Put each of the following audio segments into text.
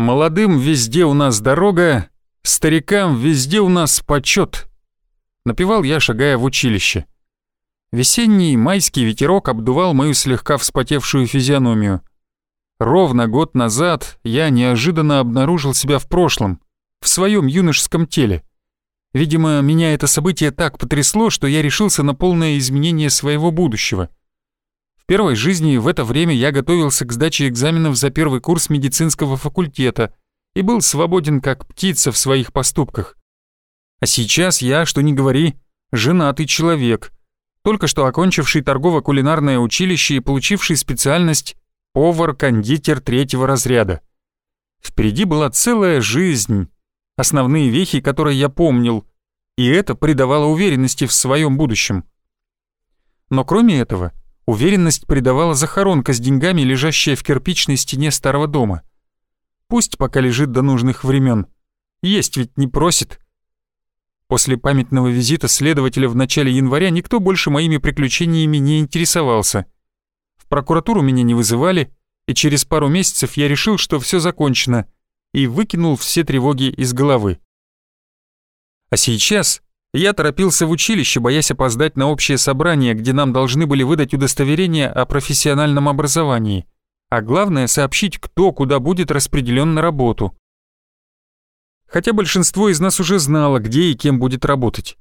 Молодым везде у нас дорога, старикам везде у нас почет. Напевал я, шагая в училище. Весенний майский ветерок обдувал мою слегка вспотевшую физиономию. Ровно год назад я неожиданно обнаружил себя в прошлом, в своем юношеском теле. Видимо, меня это событие так потрясло, что я решился на полное изменение своего будущего. Первой жизни в это время я готовился к сдаче экзаменов за первый курс медицинского факультета и был свободен как птица в своих поступках. А сейчас я, что ни говори, женатый человек, только что окончивший торгово-кулинарное училище и получивший специальность повар-кондитер третьего разряда. Впереди была целая жизнь, основные вехи, которые я помнил, и это придавало уверенности в своем будущем. Но кроме этого, уверенность придавала захоронка с деньгами, лежащая в кирпичной стене старого дома. Пусть пока лежит до нужных времен. Есть ведь не просит. После памятного визита следователя в начале января никто больше моими приключениями не интересовался — прокуратуру меня не вызывали, и через пару месяцев я решил, что все закончено, и выкинул все тревоги из головы. А сейчас я торопился в училище, боясь опоздать на общее собрание, где нам должны были выдать удостоверение о профессиональном образовании, а главное сообщить, кто куда будет распределен на работу. Хотя большинство из нас уже знало, где и кем будет работать.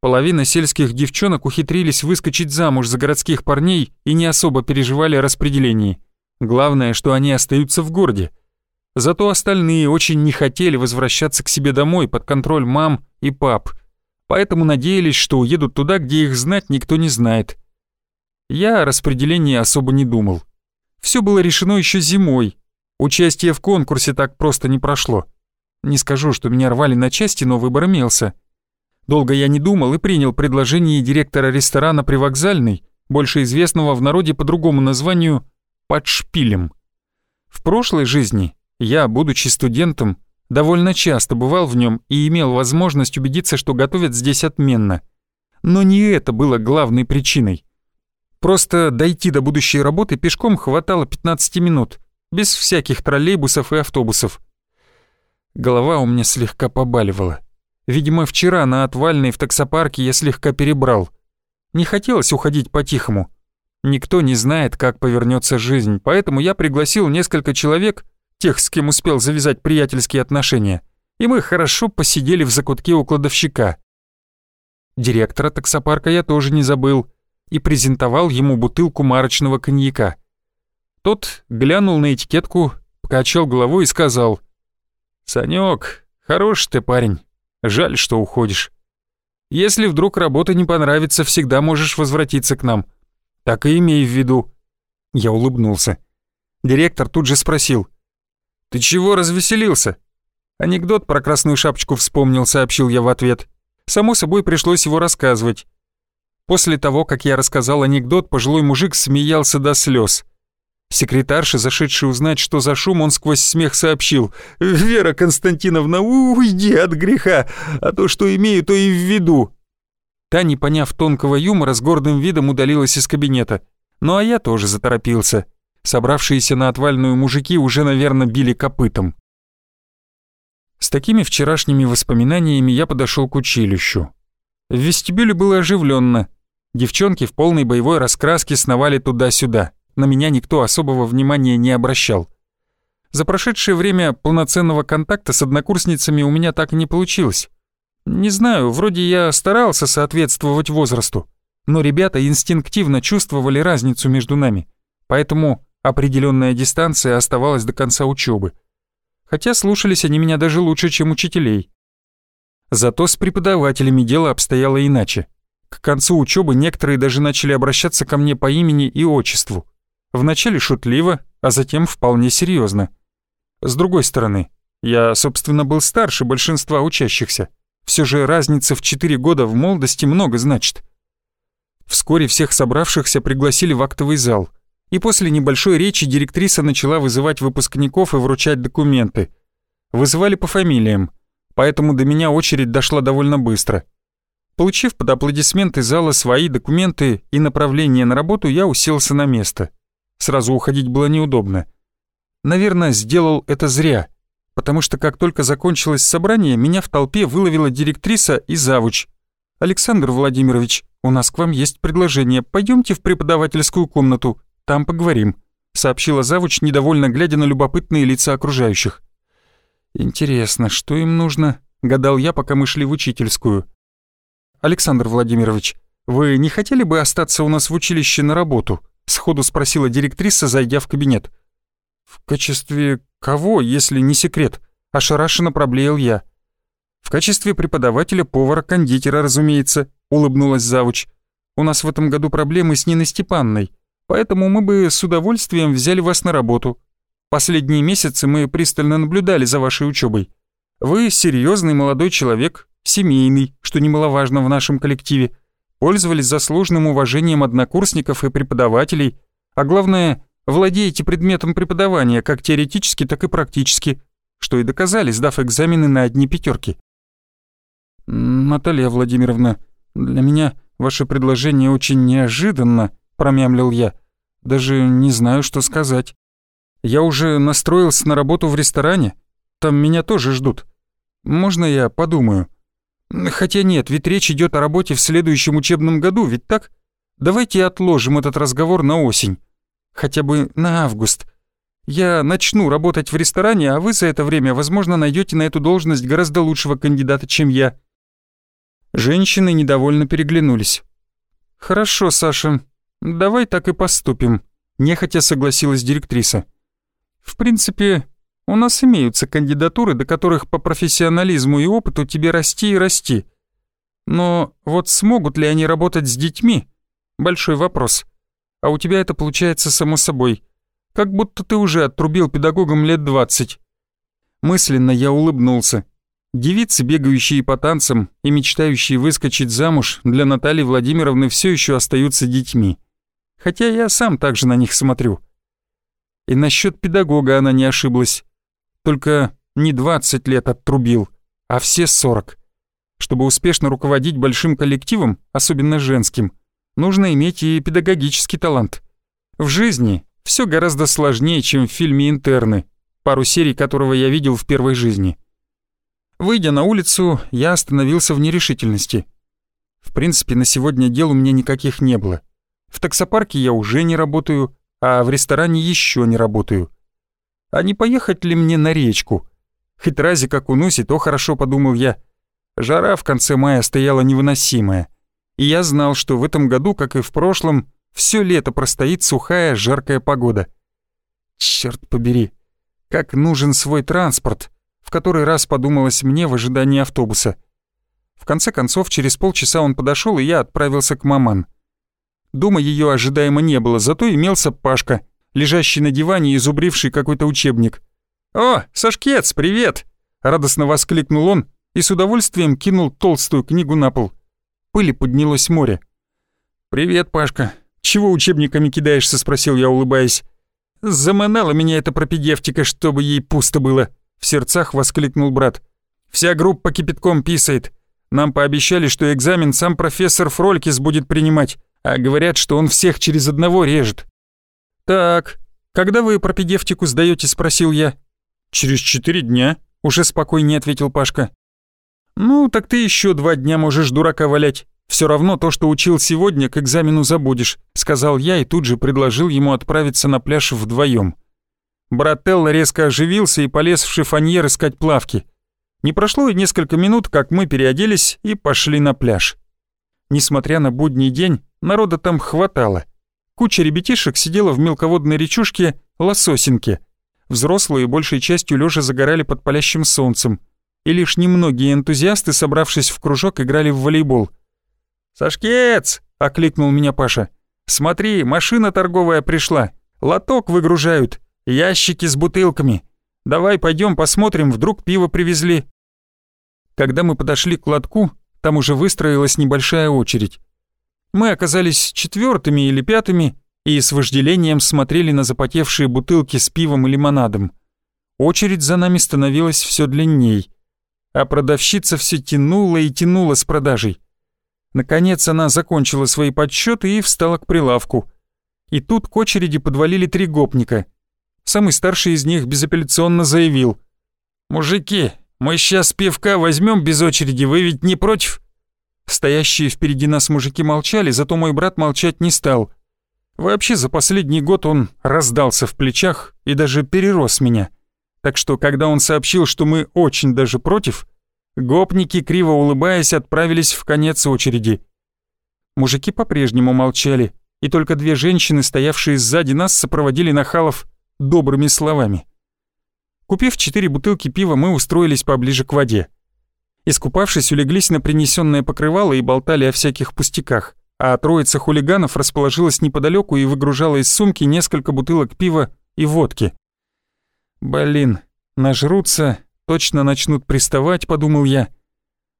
Половина сельских девчонок ухитрились выскочить замуж за городских парней и не особо переживали о распределении. Главное, что они остаются в городе. Зато остальные очень не хотели возвращаться к себе домой под контроль мам и пап, поэтому надеялись, что уедут туда, где их знать никто не знает. Я о распределении особо не думал. Все было решено еще зимой. Участие в конкурсе так просто не прошло. Не скажу, что меня рвали на части, но выбор имелся. Долго я не думал и принял предложение директора ресторана «Привокзальный», больше известного в народе по другому названию «Под шпилем». В прошлой жизни я, будучи студентом, довольно часто бывал в нем и имел возможность убедиться, что готовят здесь отменно. Но не это было главной причиной. Просто дойти до будущей работы пешком хватало 15 минут, без всяких троллейбусов и автобусов. Голова у меня слегка побаливала. Видимо, вчера на отвальной в таксопарке я слегка перебрал. Не хотелось уходить по-тихому. Никто не знает, как повернется жизнь, поэтому я пригласил несколько человек, тех, с кем успел завязать приятельские отношения, и мы хорошо посидели в закутке у кладовщика. Директора таксопарка я тоже не забыл и презентовал ему бутылку марочного коньяка. Тот глянул на этикетку, покачал головой и сказал, «Санёк, хороший ты парень, Жаль, что уходишь. Если вдруг работа не понравится, всегда можешь возвратиться к нам. Так и имей в виду». Я улыбнулся. Директор тут же спросил. «Ты чего развеселился?» Анекдот про красную шапочку вспомнил, сообщил я в ответ. Само собой пришлось его рассказывать. После того, как я рассказал анекдот, пожилой мужик смеялся до слез. Секретарша, зашедшая узнать, что за шум, он сквозь смех сообщил. «Вера Константиновна, уйди от греха, а то, что имею, то и в виду». Та, не поняв тонкого юмора, с гордым видом удалилась из кабинета. Ну а я тоже заторопился. Собравшиеся на отвальную мужики уже, наверное, били копытом. С такими вчерашними воспоминаниями я подошел к училищу. В вестибюле было оживленно. Девчонки в полной боевой раскраске сновали туда-сюда на меня никто особого внимания не обращал. За прошедшее время полноценного контакта с однокурсницами у меня так и не получилось. Не знаю, вроде я старался соответствовать возрасту, но ребята инстинктивно чувствовали разницу между нами, поэтому определенная дистанция оставалась до конца учебы. Хотя слушались они меня даже лучше, чем учителей. Зато с преподавателями дело обстояло иначе. К концу учебы некоторые даже начали обращаться ко мне по имени и отчеству. Вначале шутливо, а затем вполне серьезно. С другой стороны, я, собственно, был старше большинства учащихся. Все же разница в 4 года в молодости много значит. Вскоре всех собравшихся пригласили в актовый зал, и после небольшой речи директриса начала вызывать выпускников и вручать документы. Вызывали по фамилиям, поэтому до меня очередь дошла довольно быстро. Получив под аплодисменты зала свои документы и направление на работу, я уселся на место — Сразу уходить было неудобно. Наверное, сделал это зря. потому что как только закончилось собрание, меня в толпе выловила директриса и завуч. «Александр Владимирович, у нас к вам есть предложение. Пойдемте в преподавательскую комнату, там поговорим», сообщила завуч, недовольно глядя на любопытные лица окружающих. «Интересно, что им нужно?» — гадал я, пока мы шли в учительскую. «Александр Владимирович, вы не хотели бы остаться у нас в училище на работу?» — сходу спросила директриса, зайдя в кабинет. «В качестве кого, если не секрет?» — ошарашенно проблеял я. «В качестве преподавателя, повара, кондитера, разумеется», — улыбнулась завуч. «У нас в этом году проблемы с Ниной Степанной, поэтому мы бы с удовольствием взяли вас на работу. Последние месяцы мы пристально наблюдали за вашей учебой. Вы серьезный молодой человек, семейный, что немаловажно в нашем коллективе, пользовались заслуженным уважением однокурсников и преподавателей, а главное, владеете предметом преподавания как теоретически, так и практически, что и доказали, сдав экзамены на одни пятерки. «Наталья Владимировна, для меня ваше предложение очень неожиданно», — промямлил я. «Даже не знаю, что сказать. Я уже настроился на работу в ресторане, там меня тоже ждут. Можно я подумаю?» Хотя нет, ведь речь идет о работе в следующем учебном году, ведь так? Давайте отложим этот разговор на осень. Хотя бы на август. Я начну работать в ресторане, а вы за это время, возможно, найдете на эту должность гораздо лучшего кандидата, чем я». Женщины недовольно переглянулись. «Хорошо, Саша, давай так и поступим», — нехотя согласилась директриса. «В принципе, у нас имеются кандидатуры, до которых по профессионализму и опыту тебе расти и расти. Но вот смогут ли они работать с детьми? Большой вопрос. А у тебя это получается само собой. Как будто ты уже отрубил педагогам лет двадцать. Мысленно я улыбнулся. Девицы, бегающие по танцам и мечтающие выскочить замуж, для Натальи Владимировны все еще остаются детьми. Хотя я сам также на них смотрю. И насчет педагога она не ошиблась. Только не 20 лет оттрубил, а все 40. Чтобы успешно руководить большим коллективом, особенно женским, нужно иметь и педагогический талант. В жизни все гораздо сложнее, чем в фильме «Интерны», пару серий которого я видел в первой жизни. Выйдя на улицу, я остановился в нерешительности. В принципе, на сегодня дел у меня никаких не было. В таксопарке я уже не работаю, а в ресторане еще не работаю. А не поехать ли мне на речку? Хоть разик окунусь, и то хорошо, подумал я. Жара в конце мая стояла невыносимая. И я знал, что в этом году, как и в прошлом, все лето простоит сухая, жаркая погода. Черт побери, как нужен свой транспорт, в который раз подумалось мне в ожидании автобуса. В конце концов, через полчаса он подошел, и я отправился к маман. Дома ее ожидаемо не было, зато имелся Пашка — лежащий на диване и зубривший какой-то учебник. «О, Сашкец, привет!» — радостно воскликнул он и с удовольствием кинул толстую книгу на пол. Пыли поднялось море. «Привет, Пашка. Чего учебниками кидаешься?» — спросил я, улыбаясь. «Заманала меня эта пропедевтика, чтобы ей пусто было», — в сердцах воскликнул брат. «Вся группа кипятком писает. Нам пообещали, что экзамен сам профессор Фролькис будет принимать, а говорят, что он всех через одного режет. «Так, когда вы пропедевтику сдаете?» — спросил я. «Через четыре дня», — уже спокойнее ответил Пашка. «Ну, так ты еще два дня можешь дурака валять. Все равно то, что учил сегодня, к экзамену забудешь», — сказал я и тут же предложил ему отправиться на пляж вдвоем. Брателло резко оживился и полез в шифоньер искать плавки. Не прошло и несколько минут, как мы переоделись и пошли на пляж. Несмотря на будний день, народа там хватало. Куча ребятишек сидела в мелководной речушке Лососинке. Взрослые большей частью лежа загорали под палящим солнцем. И лишь немногие энтузиасты, собравшись в кружок, играли в волейбол. «Сашкец!» — окликнул меня Паша. «Смотри, машина торговая пришла. Лоток выгружают. Ящики с бутылками. Давай пойдем посмотрим, вдруг пиво привезли». Когда мы подошли к лотку, там уже выстроилась небольшая очередь. Мы оказались четвертыми или пятыми и с вожделением смотрели на запотевшие бутылки с пивом и лимонадом. Очередь за нами становилась все длинней, а продавщица все тянула и тянула с продажей. Наконец она закончила свои подсчеты и встала к прилавку. И тут к очереди подвалили три гопника. Самый старший из них безапелляционно заявил. «Мужики, мы сейчас пивка возьмем без очереди, вы ведь не против?» Стоящие впереди нас мужики молчали, зато мой брат молчать не стал. Вообще за последний год он раздался в плечах и даже перерос меня. Так что, когда он сообщил, что мы очень даже против, гопники, криво улыбаясь, отправились в конец очереди. Мужики по-прежнему молчали, и только две женщины, стоявшие сзади нас, сопроводили нахалов добрыми словами. Купив четыре бутылки пива, мы устроились поближе к воде. Искупавшись, улеглись на принесенное покрывало и болтали о всяких пустяках, а троица хулиганов расположилась неподалеку и выгружала из сумки несколько бутылок пива и водки. «Блин, нажрутся, точно начнут приставать», — подумал я.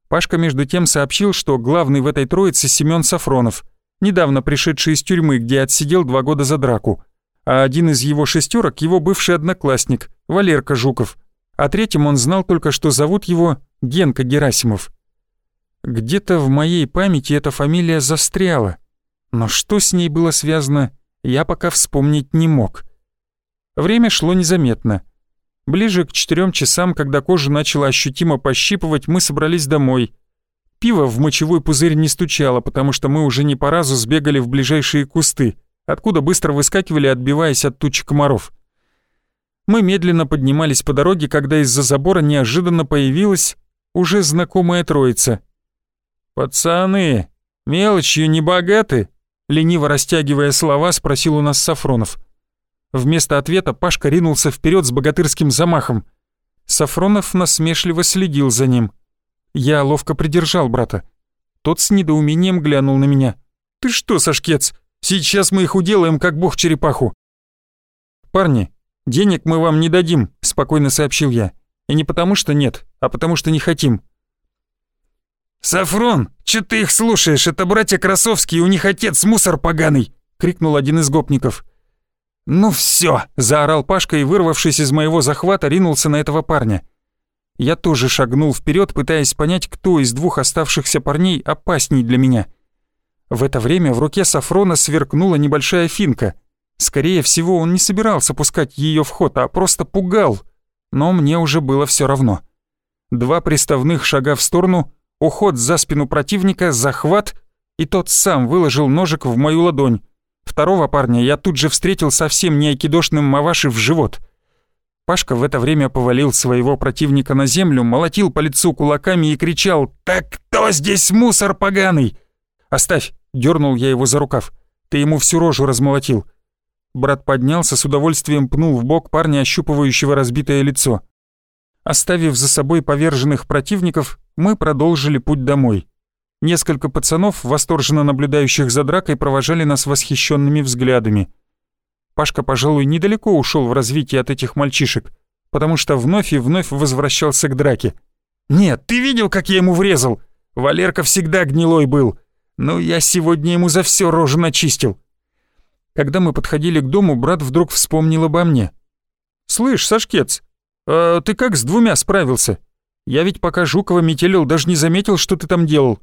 Пашка между тем сообщил, что главный в этой троице Семён Сафронов, недавно пришедший из тюрьмы, где отсидел два года за драку, а один из его шестерок его бывший одноклассник, Валерка Жуков, а третьим он знал только, что зовут его Генка Герасимов. Где-то в моей памяти эта фамилия застряла, но что с ней было связано, я пока вспомнить не мог. Время шло незаметно. Ближе к четырем часам, когда кожу начала ощутимо пощипывать, мы собрались домой. Пиво в мочевой пузырь не стучало, потому что мы уже не по разу сбегали в ближайшие кусты, откуда быстро выскакивали, отбиваясь от тучи комаров. Мы медленно поднимались по дороге, когда из-за забора неожиданно появилась уже знакомая троица. «Пацаны, мелочью не богаты?» Лениво растягивая слова, спросил у нас Сафронов. Вместо ответа Пашка ринулся вперед с богатырским замахом. Сафронов насмешливо следил за ним. Я ловко придержал брата. Тот с недоумением глянул на меня. «Ты что, Сашкец, сейчас мы их уделаем, как бог черепаху!» «Парни, денег мы вам не дадим», — спокойно сообщил я. И не потому что нет, а потому что не хотим. «Сафрон, чё ты их слушаешь? Это братья Красовские, у них отец мусор поганый!» — крикнул один из гопников. «Ну всё!» — заорал Пашка и, вырвавшись из моего захвата, ринулся на этого парня. Я тоже шагнул вперед, пытаясь понять, кто из двух оставшихся парней опасней для меня. В это время в руке Сафрона сверкнула небольшая финка. Скорее всего, он не собирался пускать ее в ход, а просто пугал — но мне уже было все равно. Два приставных шага в сторону, уход за спину противника, захват, и тот сам выложил ножик в мою ладонь. Второго парня я тут же встретил совсем не айкидошным маваши в живот. Пашка в это время повалил своего противника на землю, молотил по лицу кулаками и кричал «Так кто здесь мусор поганый?» «Оставь!» — дернул я его за рукав. «Ты ему всю рожу размолотил. Брат поднялся, с удовольствием пнул в бок парня, ощупывающего разбитое лицо. Оставив за собой поверженных противников, мы продолжили путь домой. Несколько пацанов, восторженно наблюдающих за дракой, провожали нас восхищенными взглядами. Пашка, пожалуй, недалеко ушел в развитии от этих мальчишек, потому что вновь и вновь возвращался к драке. «Нет, ты видел, как я ему врезал? Валерка всегда гнилой был. Ну, я сегодня ему за все рожу начистил. Когда мы подходили к дому, брат вдруг вспомнил обо мне. «Слышь, Сашкец, а ты как с двумя справился? Я ведь пока Жукова метелил, даже не заметил, что ты там делал».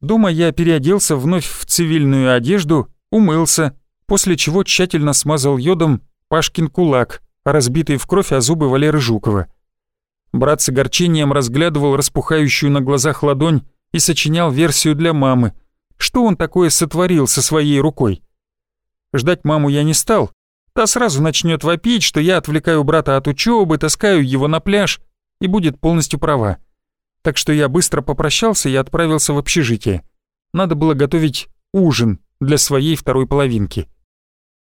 Дома я переоделся вновь в цивильную одежду, умылся, после чего тщательно смазал йодом Пашкин кулак, разбитый в кровь о зубы Валеры Жукова. Брат с огорчением разглядывал распухающую на глазах ладонь и сочинял версию для мамы. Что он такое сотворил со своей рукой? Ждать маму я не стал. Та сразу начнет вопить, что я отвлекаю брата от учебы, таскаю его на пляж, и будет полностью права. Так что я быстро попрощался и отправился в общежитие. Надо было готовить ужин для своей второй половинки.